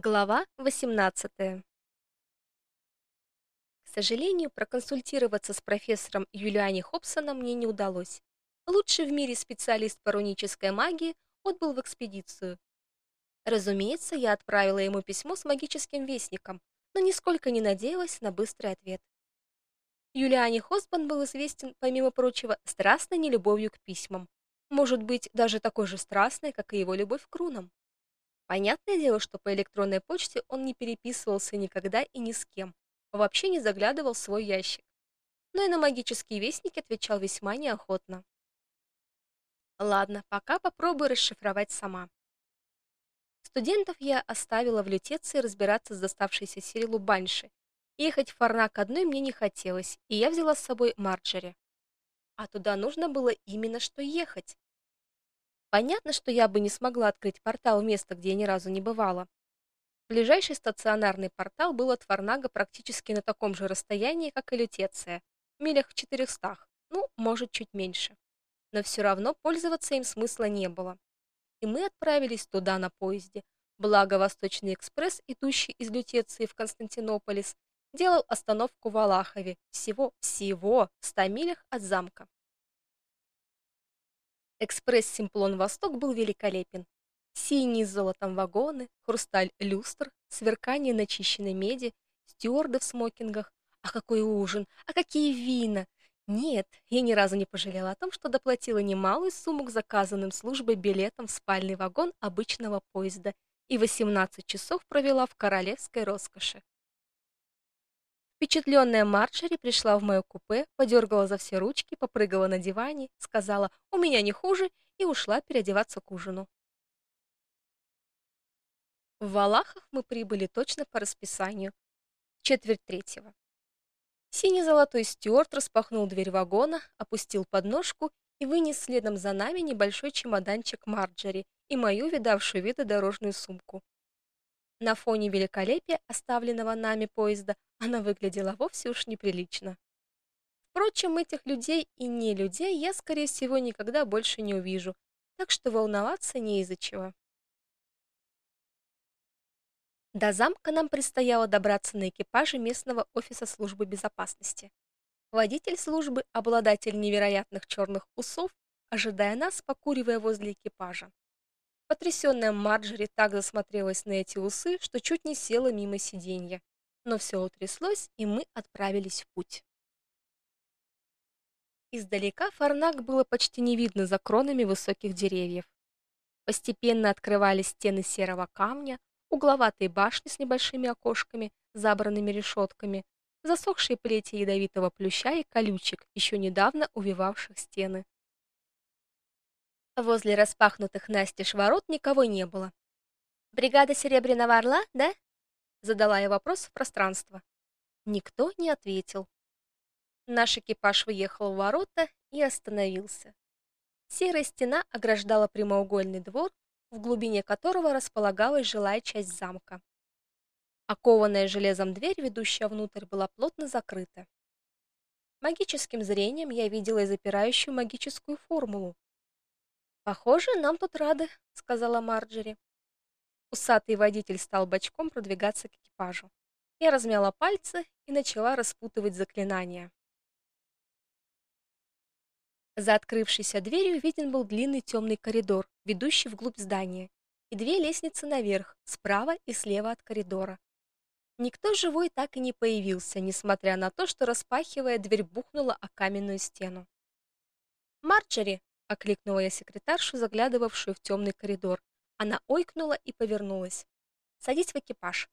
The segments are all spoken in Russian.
Глава 18. К сожалению, проконсультироваться с профессором Юлиани Хобсоном мне не удалось. Лучший в мире специалист по рунической магии отбыл в экспедицию. Разумеется, я отправила ему письмо с магическим вестником, но нисколько не надеялась на быстрый ответ. Юлиани Хосбан был известен, помимо прочего, страстной нелюбовью к письмам. Может быть, даже такой же страстной, как и его любовь к рунам. Понятное дело, что по электронной почте он не переписывался никогда и ни с кем, вообще не заглядывал в свой ящик. Но и на магические вестники отвечал весьма неохотно. Ладно, пока попробую расшифровать сама. Студентов я оставила в Лютеции разбираться с доставшейся Сирилу Банши. Ехать в Фарнак одной мне не хотелось, и я взяла с собой Марджери. А туда нужно было именно что ехать. Понятно, что я бы не смогла открыть портал в место, где я ни разу не бывала. Ближайший стационарный портал был от Фарнага практически на таком же расстоянии, как и Лютеция, милях в четырехстах, ну, может, чуть меньше. Но все равно пользоваться им смысла не было. И мы отправились туда на поезде. Благо Восточный экспресс, идущий из Лютеции в Константинополис, делал остановку в Алахове, всего всего в 100 милях от замка. Экспресс Симплон Восток был великолепен. Синие с золотом вагоны, хрусталь люстр, сверкание начищенной меди, стюарды в смокингах. А какой ужин, а какие вина! Нет, я ни разу не пожалела о том, что доплатила немалую сумму к заказанным службой билетам в спальный вагон обычного поезда и 18 часов провела в королевской роскоши. Впечатленная Марджери пришла в моё купе, подергала за все ручки, попрыгала на диване, сказала «У меня не хуже» и ушла переодеваться к ужину. В Валахах мы прибыли точно по расписанию, четверть третьего. Синий-золотой стюард распахнул дверь вагона, опустил подножку и вынес следом за нами небольшой чемоданчик Марджери и мою видавшую виды дорожную сумку. На фоне великолепия оставленного нами поезда она выглядела вовсе уж неприлично. Впрочем, этих людей и не людей я, скорее всего, никогда больше не увижу, так что волноваться не из-за чего. До замка нам предстояло добраться на экипаже местного офиса службы безопасности. Водитель службы, обладатель невероятных черных усов, ожидая нас, покуривая возле экипажа. Потрясённая Марджери так засмотрелась на эти усы, что чуть не села мимо сиденья. Но все утряслось, и мы отправились в путь. Издалека Фарнак было почти не видно за кронами высоких деревьев. Постепенно открывались стены серого камня, угловатые башни с небольшими окошками, забранными решетками, засохшие плети ядовитого плюща и колючек, еще недавно увивавших стены. Возле распахнутых настежь ворот никого не было. «Бригада Серебряного Орла, да?» Задала я вопрос в пространство. Никто не ответил. Наш экипаж въехал в ворота и остановился. Серая стена ограждала прямоугольный двор, в глубине которого располагалась жилая часть замка. Окованная железом дверь, ведущая внутрь, была плотно закрыта. Магическим зрением я видела запирающую магическую формулу, Похоже, нам тут рады, сказала Марджери. Усатый водитель стал бочком продвигаться к экипажу. Я размяла пальцы и начала распутывать заклинания. За открывшейся дверью виден был длинный темный коридор, ведущий вглубь здания, и две лестницы наверх, справа и слева от коридора. Никто живой так и не появился, несмотря на то, что распахивая дверь бухнула о каменную стену. "Марджери", окликнула я секретаршу, заглядывавшую в темный коридор. Она ойкнула и повернулась. Садись в экипаж.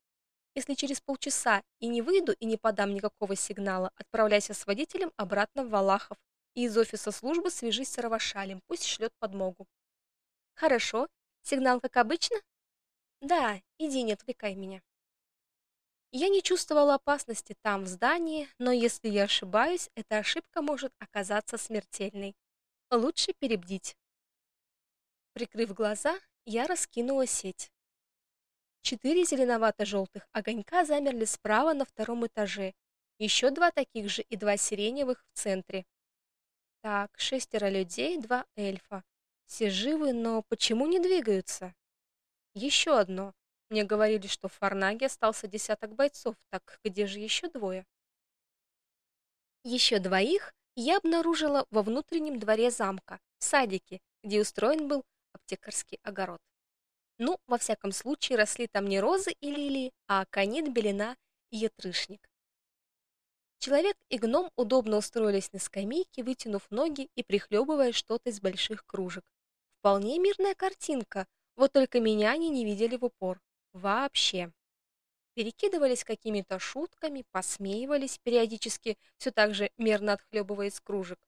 Если через полчаса и не выйду и не подам никакого сигнала, отправляйся с водителем обратно в Валахов и из офиса службы свяжись с Равашалем, пусть шлет подмогу. Хорошо. Сигнал как обычно? Да, иди, не отвлекай меня. Я не чувствовала опасности там в здании, но если я ошибаюсь, эта ошибка может оказаться смертельной. Лучше перебдить. Прикрыв глаза, я раскинула сеть. Четыре зеленовато желтых огонька замерли справа на втором этаже. Еще два таких же и два сиреневых в центре. Так, шестеро людей, два эльфа. Все живы, но почему не двигаются? Еще одно. Мне говорили, что в Фарнаге остался десяток бойцов, так где же еще двое? Еще двоих я обнаружила во внутреннем дворе замка, садике, где устроен был аптекарский огород. Ну, во всяком случае, росли там не розы и лилии, а канит, белина и ятрышник. Человек и гном удобно устроились на скамейке, вытянув ноги и прихлебывая что-то из больших кружек. Вполне мирная картинка, вот только меня они не видели в упор. Вообще. Перекидывались какими-то шутками, посмеивались периодически, все так же мерно отхлебывая из кружек.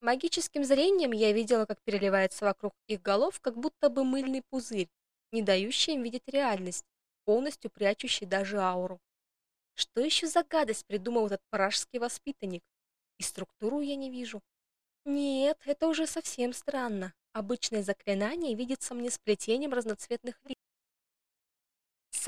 Магическим зрением я видела, как переливается вокруг их голов, как будто бы мыльный пузырь, не дающий им видеть реальность, полностью прячущий даже ауру. Что еще за гадость придумал этот пражский воспитанник? И структуру я не вижу. Нет, это уже совсем странно. Обычное заклинание видится мне сплетением разноцветных.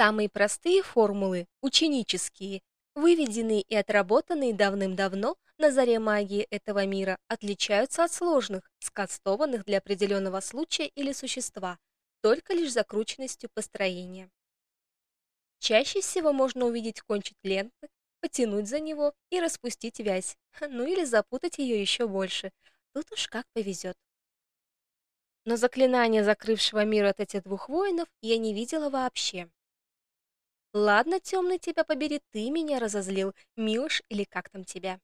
Самые простые формулы, ученические, выведенные и отработанные давным-давно на заре магии этого мира, отличаются от сложных, скастованных для определенного случая или существа, только лишь закрученностью построения. Чаще всего можно увидеть кончик ленты, потянуть за него и распустить вязь, ну или запутать ее еще больше. Тут уж как повезет. Но заклинания, закрывшего мир от этих двух воинов, я не видела вообще. Ладно, темный тебя побери, ты меня разозлил, Милош или как там тебя.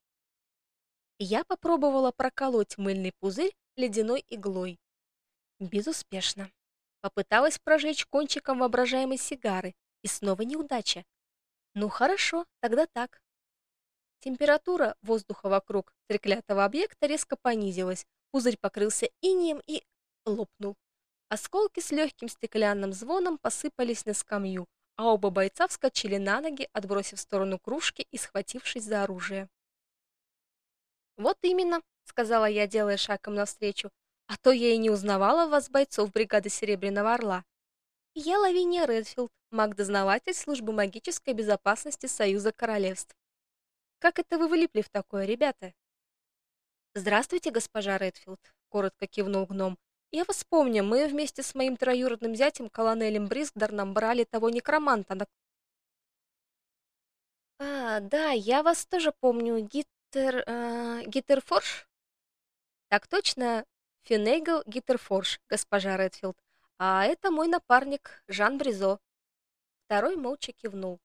Я попробовала проколоть мыльный пузырь ледяной иглой. Безуспешно. Попыталась прожечь кончиком воображаемой сигары, и снова неудача. Ну хорошо, тогда так. Температура воздуха вокруг треклятого объекта резко понизилась, пузырь покрылся инеем и лопнул. Осколки с легким стеклянным звоном посыпались на скамью, а оба бойца вскочили на ноги, отбросив в сторону кружки и схватившись за оружие. «Вот именно», — сказала я, делая шагом навстречу, «а то я и не узнавала вас, бойцов бригады Серебряного Орла. Я Лавиния Редфилд, маг-дознаватель службы магической безопасности Союза Королевств. Как это вы вылипли в такое, ребята?» «Здравствуйте, госпожа Редфилд», — коротко кивнул гном. Я вас помню, мы вместе с моим троюродным зятем, колонелем Брисгдарном, брали того некроманта на... А, да, я вас тоже помню, Гиттер... Э, Гиттерфорш? Так точно, Финейгл Гиттерфорш, госпожа Редфилд. А это мой напарник, Жан Бризо. Второй молча кивнул.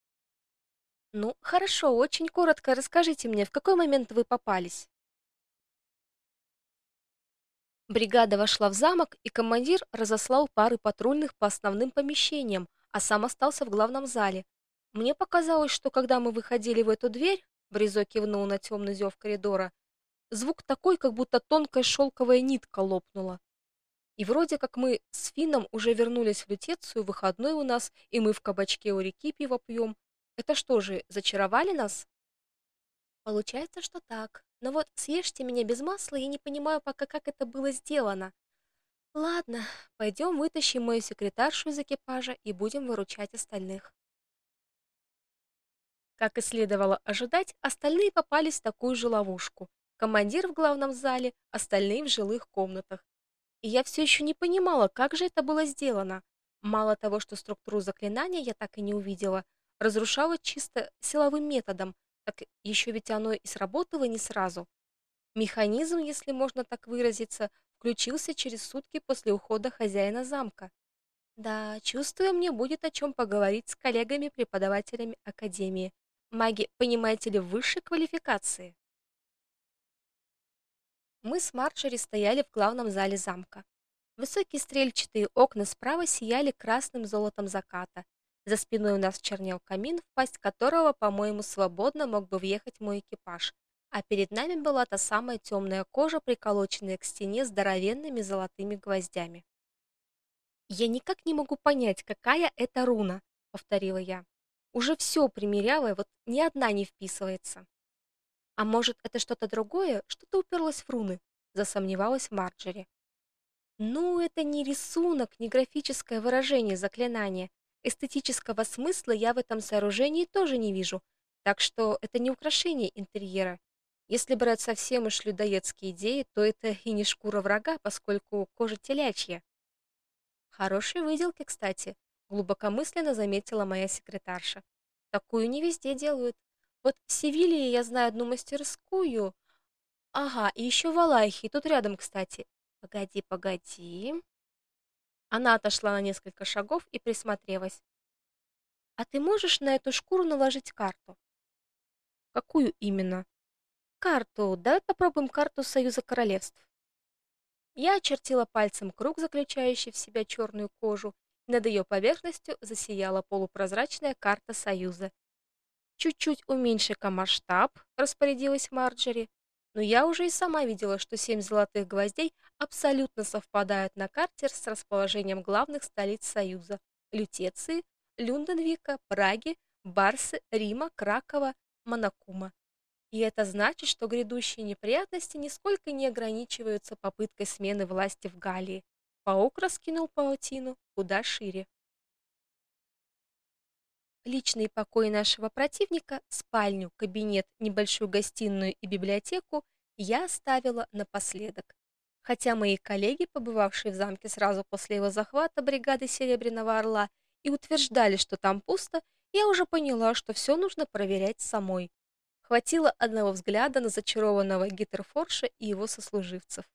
Ну, хорошо, очень коротко расскажите мне, в какой момент вы попались? Бригада вошла в замок, и командир разослал пары патрульных по основным помещениям, а сам остался в главном зале. Мне показалось, что когда мы выходили в эту дверь, Бризо кивнул на темный зев коридора, звук такой, как будто тонкая шелковая нитка лопнула. И вроде как мы с Фином уже вернулись в Лютецию, выходной у нас, и мы в кабачке у реки пиво пьем. Это что же, зачаровали нас? Получается, что так. Но вот съешьте меня без масла, я не понимаю пока, как это было сделано. Ладно, пойдем вытащим мою секретаршу из экипажа и будем выручать остальных. Как и следовало ожидать, остальные попались в такую же ловушку. Командир в главном зале, остальные в жилых комнатах. И я все еще не понимала, как же это было сделано. Мало того, что структуру заклинания я так и не увидела, разрушала чисто силовым методом, так еще ведь оно и сработало не сразу. Механизм, если можно так выразиться, включился через сутки после ухода хозяина замка. Да, чувствую, мне будет о чем поговорить с коллегами-преподавателями академии. Маги, понимаете ли, высшей квалификации. Мы с Марджери стояли в главном зале замка. Высокие стрельчатые окна справа сияли красным золотом заката, за спиной у нас чернел камин, в пасть которого, по-моему, свободно мог бы въехать мой экипаж, а перед нами была та самая темная кожа, приколоченная к стене здоровенными золотыми гвоздями. «Я никак не могу понять, какая это руна», — повторила я. «Уже все примеряла, вот ни одна не вписывается». «А может, это что-то другое? Что-то уперлось в руны?» — засомневалась Марджери. «Ну, это не рисунок, не графическое выражение заклинания. Эстетического смысла я в этом сооружении тоже не вижу, так что это не украшение интерьера. Если брать совсем уж людоедские идеи, то это и не шкура врага, поскольку кожа телячья. Хорошие выделки, кстати. глубокомысленно заметила моя секретарша. Такую не везде делают. Вот в Севилье я знаю одну мастерскую. Ага, и еще в Алайхе, тут рядом, кстати. Погоди, погоди. Она отошла на несколько шагов и присмотрелась. А ты можешь на эту шкуру наложить карту? Какую именно? Карту. Давай попробуем карту Союза королевств. Я очертила пальцем круг, заключающий в себя черную кожу, и над ее поверхностью засияла полупрозрачная карта Союза. Чуть-чуть уменьши-ка масштаб, распорядилась Марджери, но я уже и сама видела, что семь золотых гвоздей абсолютно совпадают на карте с расположением главных столиц Союза: Лютеции, Люнденвика, Праги, Барсы, Рима, Кракова, Монакума. И это значит, что грядущие неприятности нисколько не ограничиваются попыткой смены власти в Галлии. Паук раскинул паутину куда шире. Личные покои нашего противника, спальню, кабинет, небольшую гостиную и библиотеку я оставила напоследок. Хотя мои коллеги, побывавшие в замке сразу после его захвата бригады Серебряного Орла, и утверждали, что там пусто, я уже поняла, что все нужно проверять самой. Хватило одного взгляда на зачарованного Гиттерфорша и его сослуживцев.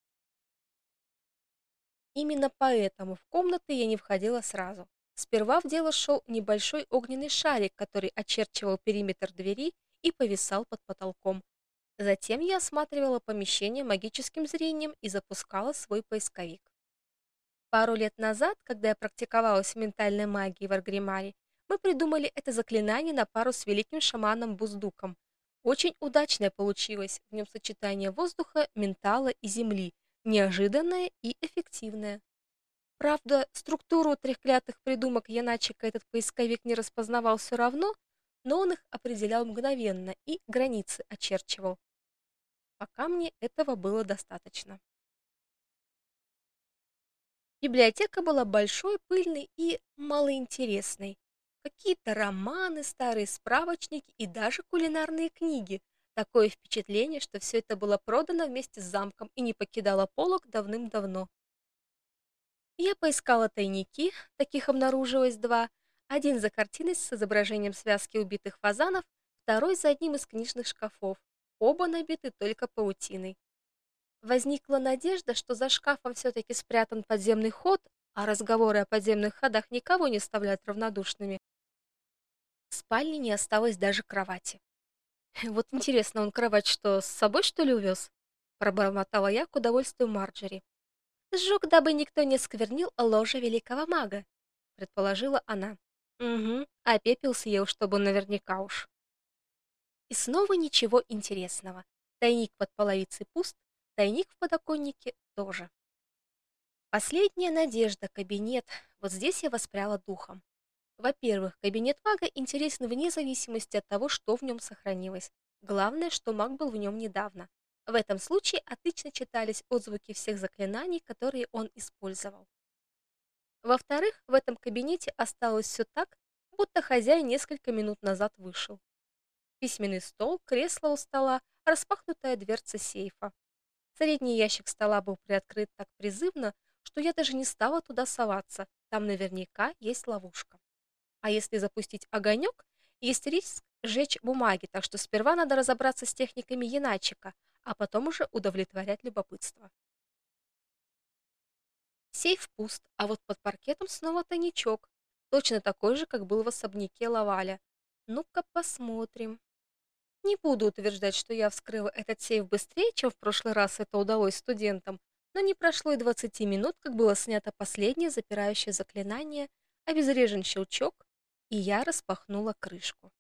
Именно поэтому в комнаты я не входила сразу. Сперва в дело шел небольшой огненный шарик, который очерчивал периметр двери и повисал под потолком. Затем я осматривала помещение магическим зрением и запускала свой поисковик. Пару лет назад, когда я практиковалась в ментальной магии в Аргримаре, мы придумали это заклинание на пару с великим шаманом Буздуком. Очень удачное получилось, в нем сочетание воздуха, ментала и земли, неожиданное и эффективное. Правда, структуру трехклятых придумок Яначика этот поисковик не распознавал все равно, но он их определял мгновенно и границы очерчивал. Пока мне этого было достаточно. Библиотека была большой, пыльной и малоинтересной. Какие-то романы, старые справочники и даже кулинарные книги. Такое впечатление, что все это было продано вместе с замком и не покидало полок давным-давно. Я поискала тайники, таких обнаружилось два. Один за картиной с изображением связки убитых фазанов, второй за одним из книжных шкафов. Оба набиты только паутиной. Возникла надежда, что за шкафом все таки спрятан подземный ход, а разговоры о подземных ходах никого не оставляют равнодушными. В спальне не осталось даже кровати. Вот интересно, он кровать что, с собой что ли увез? пробормотала я к удовольствию Марджери. Сжег, дабы никто не сквернил ложе великого мага, предположила она. Угу, а пепел съел, чтобы наверняка уж. И снова ничего интересного. Тайник под половицей пуст, Тайник в подоконнике тоже. Последняя надежда кабинет. Вот здесь я воспряла духом. Во-первых, кабинет мага интересен вне зависимости от того, что в нем сохранилось. Главное, что маг был в нем недавно. В этом случае отлично читались отзвуки всех заклинаний, которые он использовал. Во-вторых, в этом кабинете осталось все так, будто хозяин несколько минут назад вышел. Письменный стол, кресло у стола, распахнутая дверца сейфа. Средний ящик стола был приоткрыт так призывно, что я даже не стала туда соваться. Там наверняка есть ловушка. А если запустить огонек, есть риск сжечь бумаги, так что сперва надо разобраться с техниками Яначика, а потом уже удовлетворять любопытство. Сейф пуст, а вот под паркетом снова тайничок, точно такой же, как был в особняке Лаваля. Ну-ка посмотрим. Не буду утверждать, что я вскрыла этот сейф быстрее, чем в прошлый раз это удалось студентам, но не прошло и 20 минут, как было снято последнее запирающее заклинание, обезврежен щелчок, и я распахнула крышку.